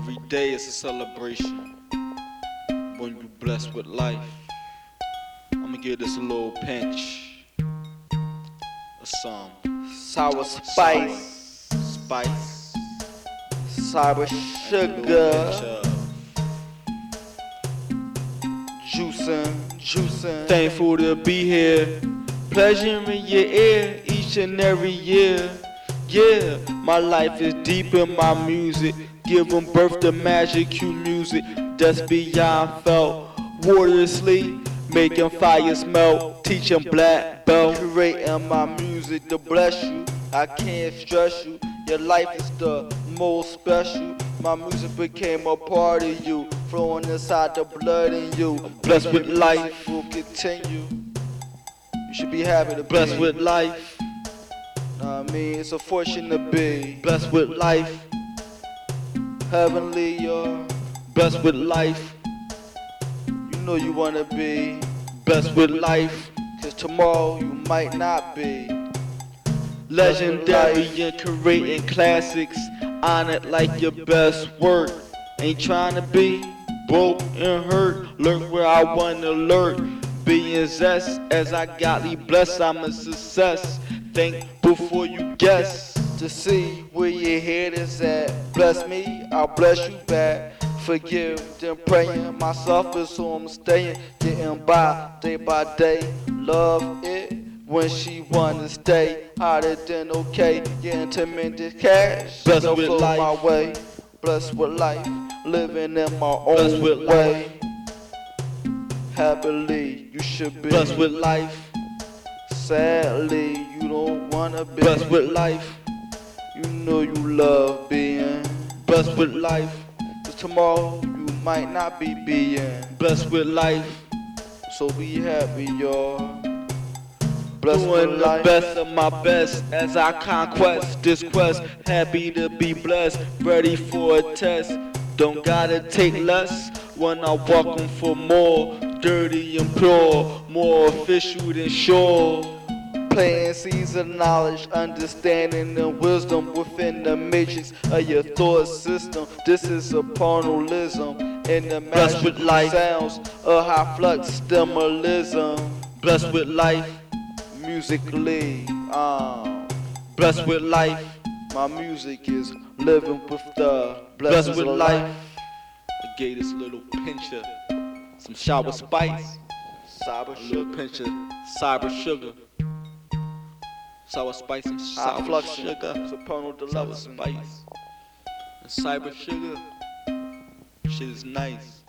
Every day is a celebration. When you're blessed with life. I'ma give this a little pinch. Of some Sour spice, spice, sour sugar, juicing, juicing. Thankful to be here, pleasure in your ear each and every year. Yeah, my life is deep in my music, giving birth to magic cue music that's beyond felt. Waterlessly making fires melt, teaching black belt. Creating my music to bless you. I can't stress you. Your life is the most special. My music became a part of you, flowing inside the blood in you. Blessed with life. will continue. You should be happy to Blessed with life, I mean, it's a fortune to be blessed with life, heavenly, yo. blessed with life, You know you wanna be, blessed with life. cause tomorrow you might not be. Legendary in creating classics, honored like your best work. Ain't trying to be broke and hurt. Learn where I wanna learn. Being zest as I godly bless, I'm a success. Think before you guess. to see where your head is at. Bless me, I'll bless you back. Forgive, them praying. Myself is who I'm staying. Getting by day by day. Love it when she wanna stay. Hotter than okay. Getting tremendous cash. Blessed Don't with life. my way. Blessed with life. Living in my own with way. Happily, you should be. Blessed with life, Sadly, you don't wanna be. blessed with life, You know you love being. blessed with life, Cause tomorrow you might not be being. blessed with life. So be happy, y'all. Blessed Doing with the life. best of my best as I conquest this quest. Happy to be blessed, ready for a test. Don't gotta take less when I walk 'em for more. Dirty and pure, more official than sure. Planting seeds of knowledge, understanding and wisdom within the matrix of your thought system. This is a pornalism in the Blessed with life. sounds of high flux stimulism. Blessed with life, Musically, um, blessed with life, my music is living with the blessed blessings with life. life. I gave this little pinch of some shower spice. Cyber A little sugar. pinch of cyber sugar. Sour spice and sour flux sugar. Sour deluxe. spice. And cyber sugar. Shit is nice.